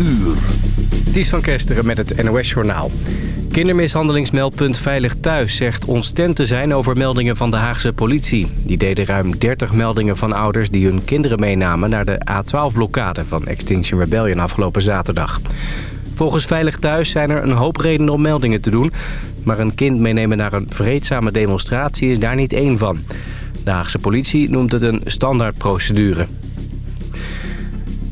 uur. Ties van Kesteren met het NOS-journaal. Kindermishandelingsmeldpunt Veilig Thuis zegt ontstemd te zijn over meldingen van de Haagse politie. Die deden ruim 30 meldingen van ouders die hun kinderen meenamen... naar de A12-blokkade van Extinction Rebellion afgelopen zaterdag. Volgens Veilig Thuis zijn er een hoop redenen om meldingen te doen... maar een kind meenemen naar een vreedzame demonstratie is daar niet één van. De Haagse politie noemt het een standaardprocedure.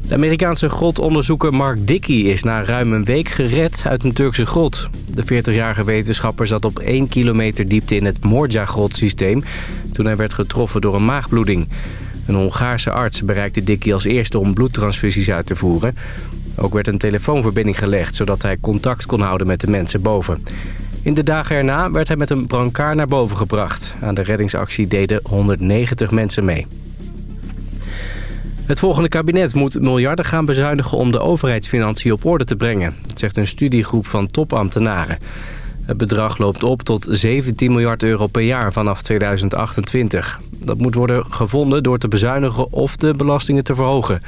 De Amerikaanse grotonderzoeker Mark Dickey is na ruim een week gered uit een Turkse grot. De 40-jarige wetenschapper zat op 1 kilometer diepte in het Morja-grotsysteem... toen hij werd getroffen door een maagbloeding. Een Hongaarse arts bereikte Dickey als eerste om bloedtransfusies uit te voeren. Ook werd een telefoonverbinding gelegd... zodat hij contact kon houden met de mensen boven. In de dagen erna werd hij met een brancard naar boven gebracht. Aan de reddingsactie deden 190 mensen mee. Het volgende kabinet moet miljarden gaan bezuinigen om de overheidsfinanciën op orde te brengen. Dat zegt een studiegroep van topambtenaren. Het bedrag loopt op tot 17 miljard euro per jaar vanaf 2028. Dat moet worden gevonden door te bezuinigen of de belastingen te verhogen.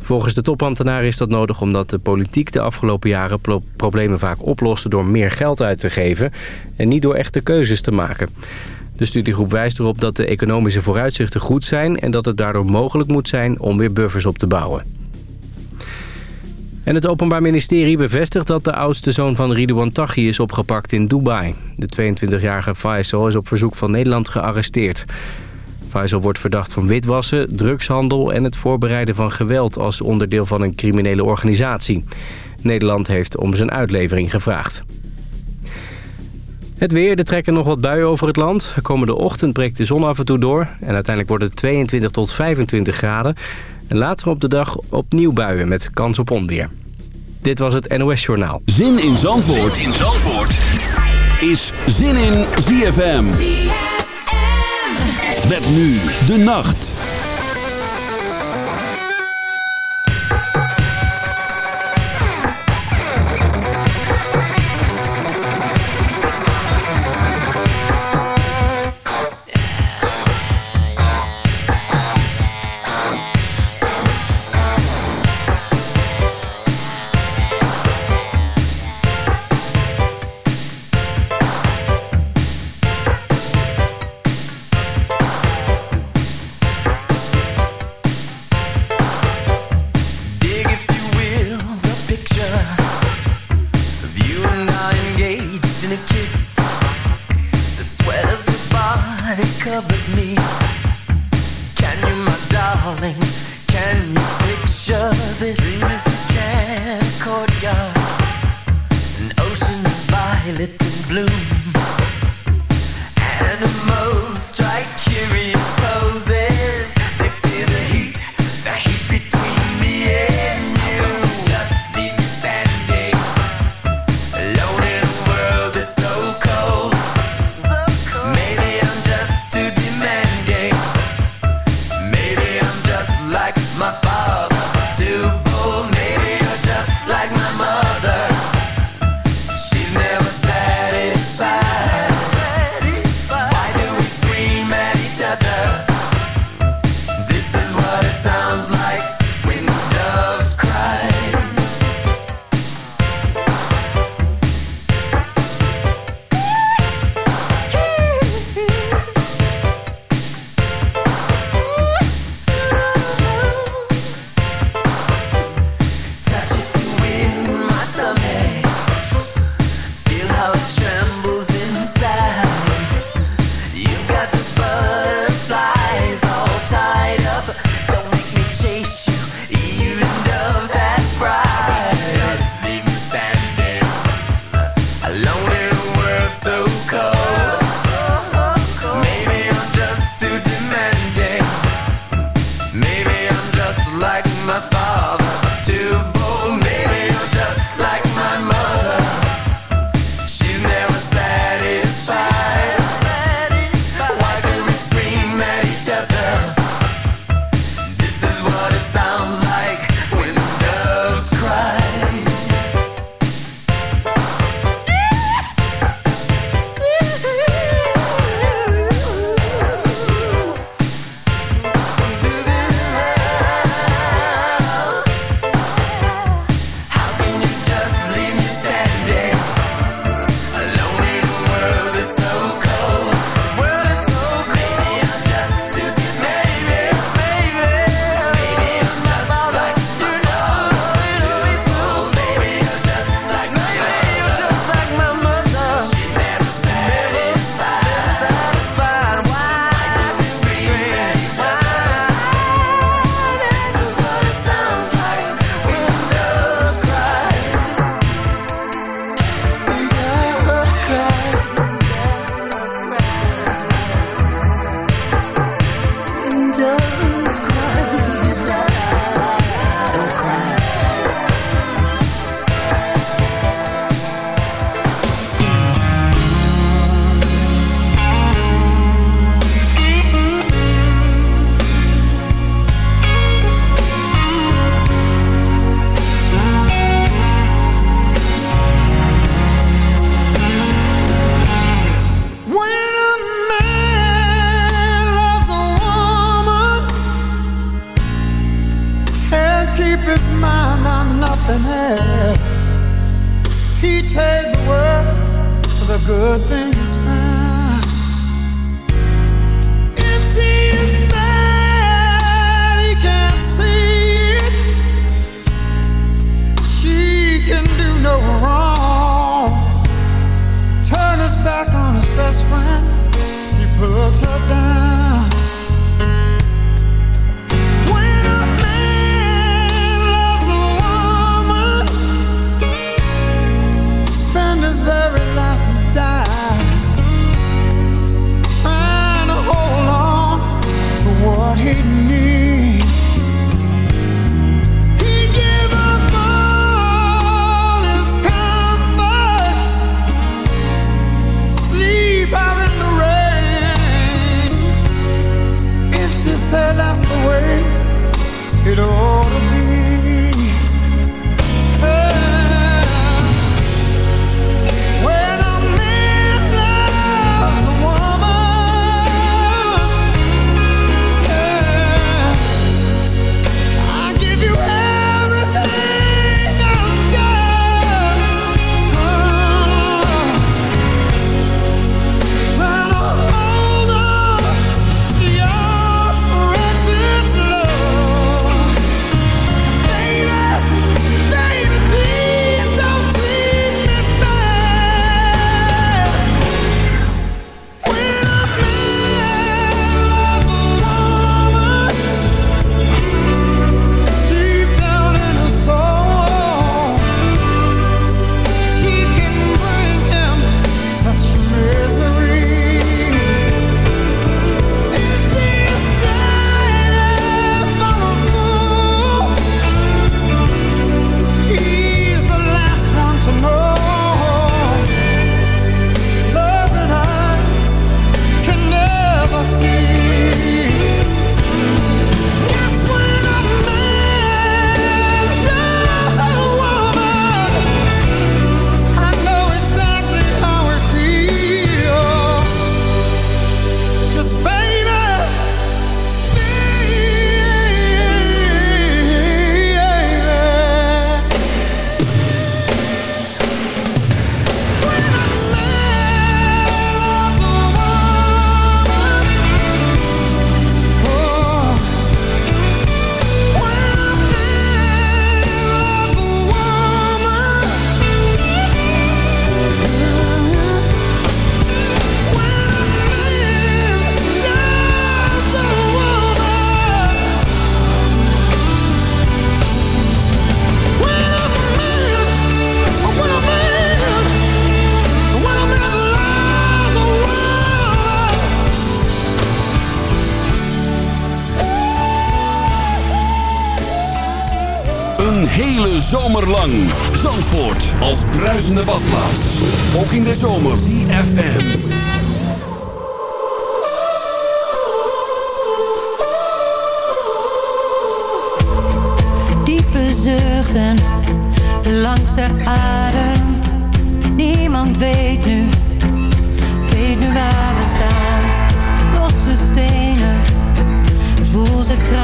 Volgens de topambtenaren is dat nodig omdat de politiek de afgelopen jaren problemen vaak oploste door meer geld uit te geven en niet door echte keuzes te maken. De studiegroep wijst erop dat de economische vooruitzichten goed zijn... en dat het daardoor mogelijk moet zijn om weer buffers op te bouwen. En het Openbaar Ministerie bevestigt dat de oudste zoon van Ridouan Taghi is opgepakt in Dubai. De 22-jarige Faisal is op verzoek van Nederland gearresteerd. Faisal wordt verdacht van witwassen, drugshandel en het voorbereiden van geweld als onderdeel van een criminele organisatie. Nederland heeft om zijn uitlevering gevraagd. Het weer, er trekken nog wat buien over het land. De komende ochtend breekt de zon af en toe door. En uiteindelijk wordt het 22 tot 25 graden. En later op de dag opnieuw buien met kans op onweer. Dit was het NOS Journaal. Zin in Zandvoort, zin in Zandvoort. is Zin in ZFM. ZFM. Met nu de nacht. Bruisende badplaats. Ook in de zomer. CFM. Diepe zuchten, de langste adem. Niemand weet nu, weet nu waar we staan. Losse stenen, voel ze kraken.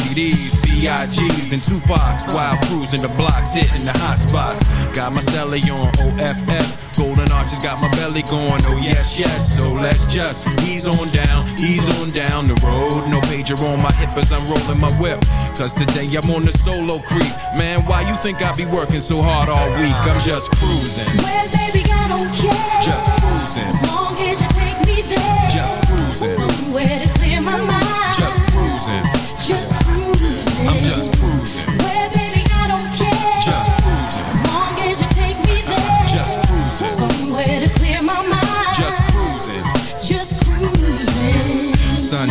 CDs, B.I.G.'s, then Tupac's while cruising the blocks, hitting the hot spots. Got my celly on OFF. Golden arches got my belly going, oh yes, yes. So let's just ease on down, ease on down the road. No pager on my hip as I'm rolling my whip. Cause today I'm on the solo creep. Man, why you think I be working so hard all week? I'm just cruising. Well, baby, I don't care. Just cruising. As long as you take me there. Just cruising. Somewhere to clear my mind.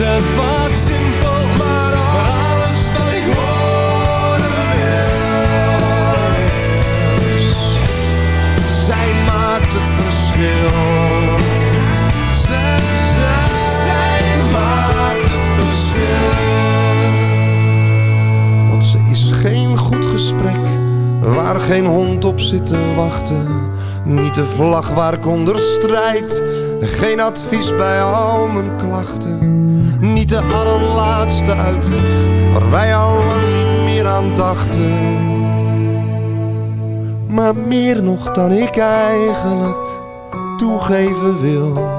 is wat simpel, maar alles wat. Zij maakt het verschil. Zij, zij maakt het verschil. Want ze is geen goed gesprek, waar geen hond op zit te wachten. Niet de vlag waar ik onder strijd. Geen advies bij al mijn klachten niet de allerlaatste uitweg waar wij al lang niet meer aan dachten. Maar meer nog dan ik eigenlijk toegeven wil.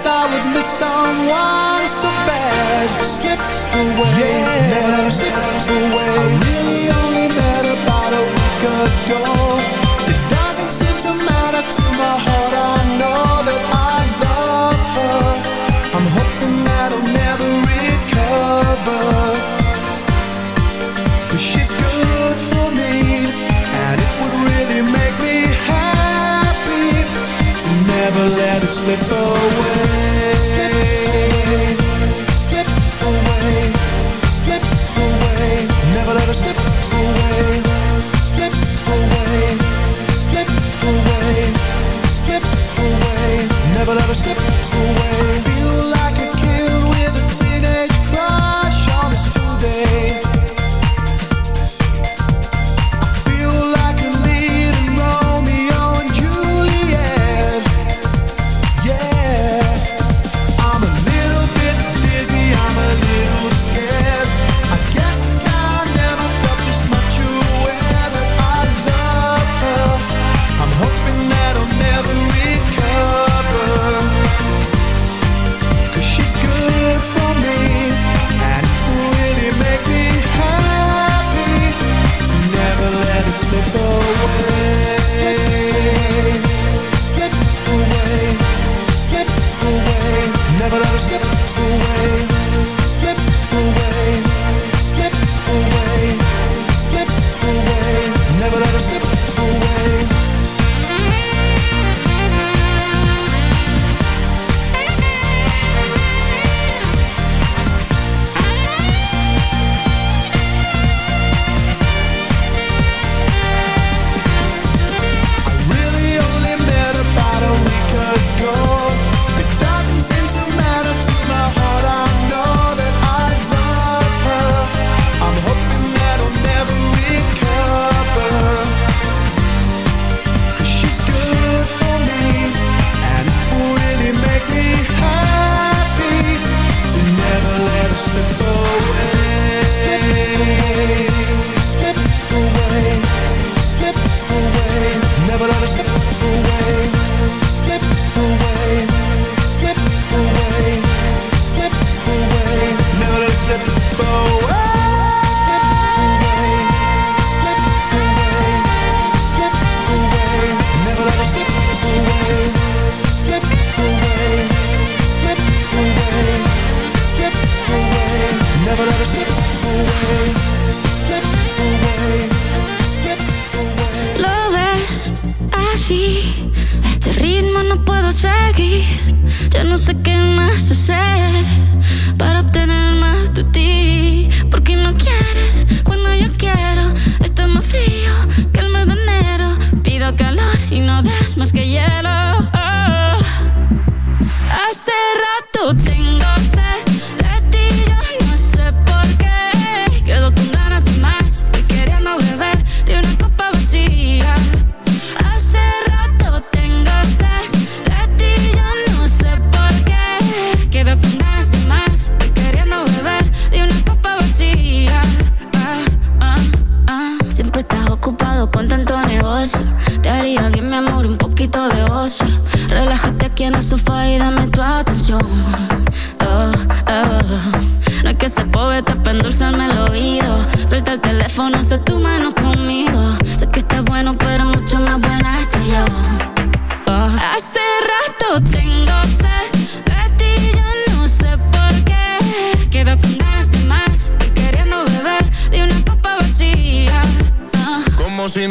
guessed I would miss someone so bad. Slip away, yeah, slip away. I really only met about a week ago.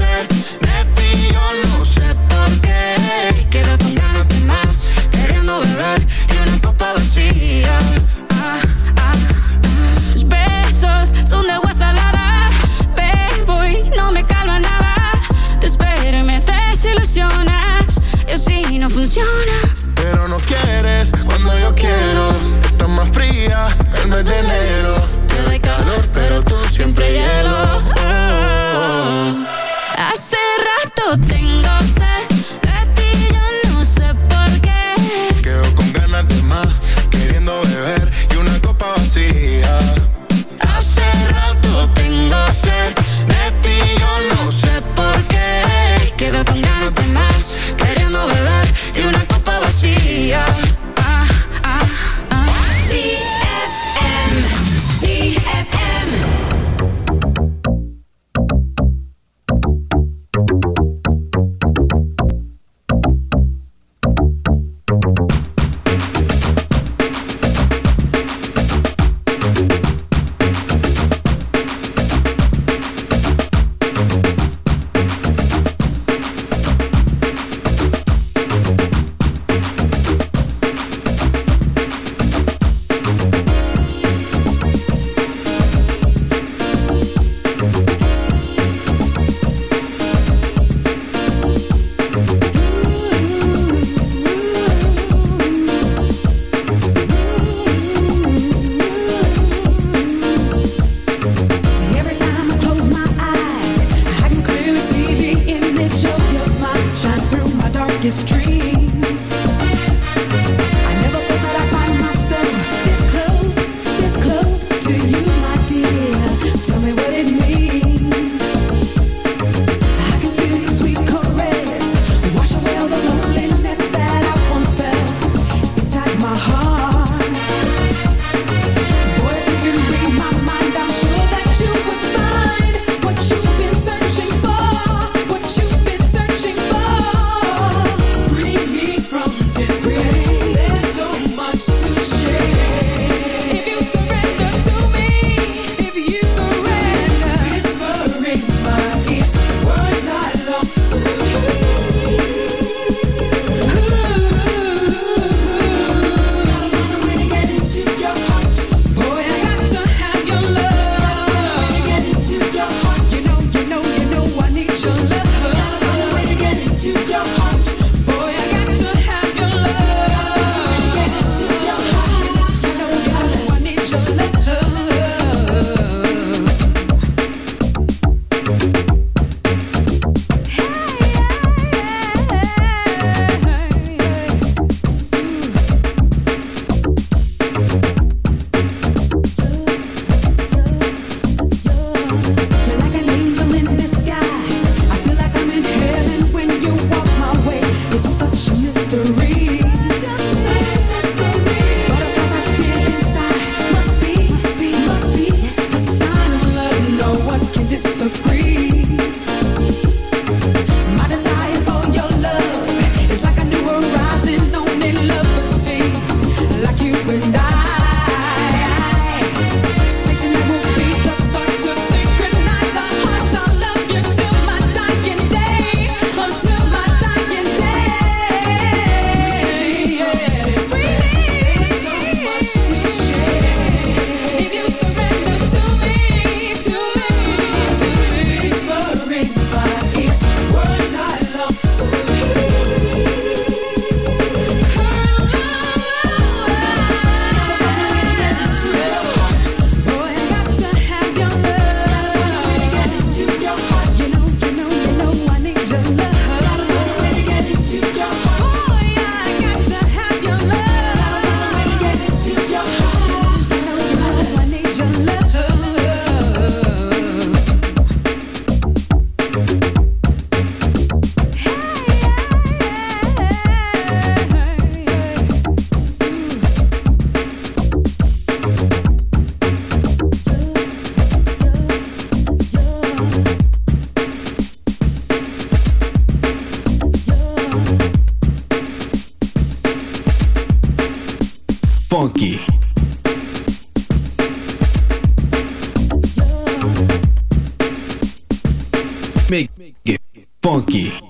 ser de no sé por qué. Y quedo con ganas de más, queriendo beber y una copa vacía. Ah, ah, ah. Tus besos son de agua salada, bebo y no me calma nada. Te espero y me desilusionas, y así no funciona. Pero no quieres cuando yo quiero, estás más fría el mes de enero yeah. funky. Make it funky.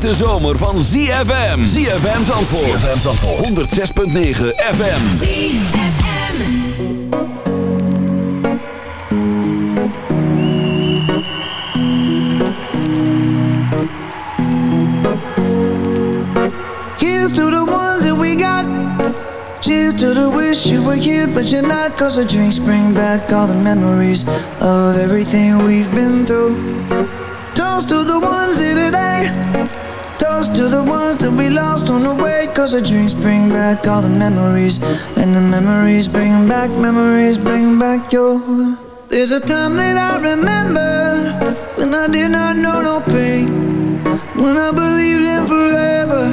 Hete zomer van ZFM. ZFM Zandvoort. ZFM Zandvoort. 106.9 FM. Here's to the ones that we got. Cheers to the wish you were here, but you're not. Cause the drinks bring back all the memories of everything we've been through. To the ones that we lost on the way. Cause the drinks bring back all the memories. And the memories bring back, memories bring back your. There's a time that I remember when I did not know no pain. When I believed in forever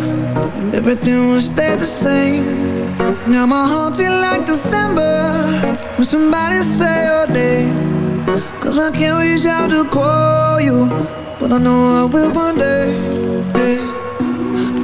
and everything would stay the same. Now my heart feel like December when somebody say your name. Cause I can't reach out to call you, but I know I will one day.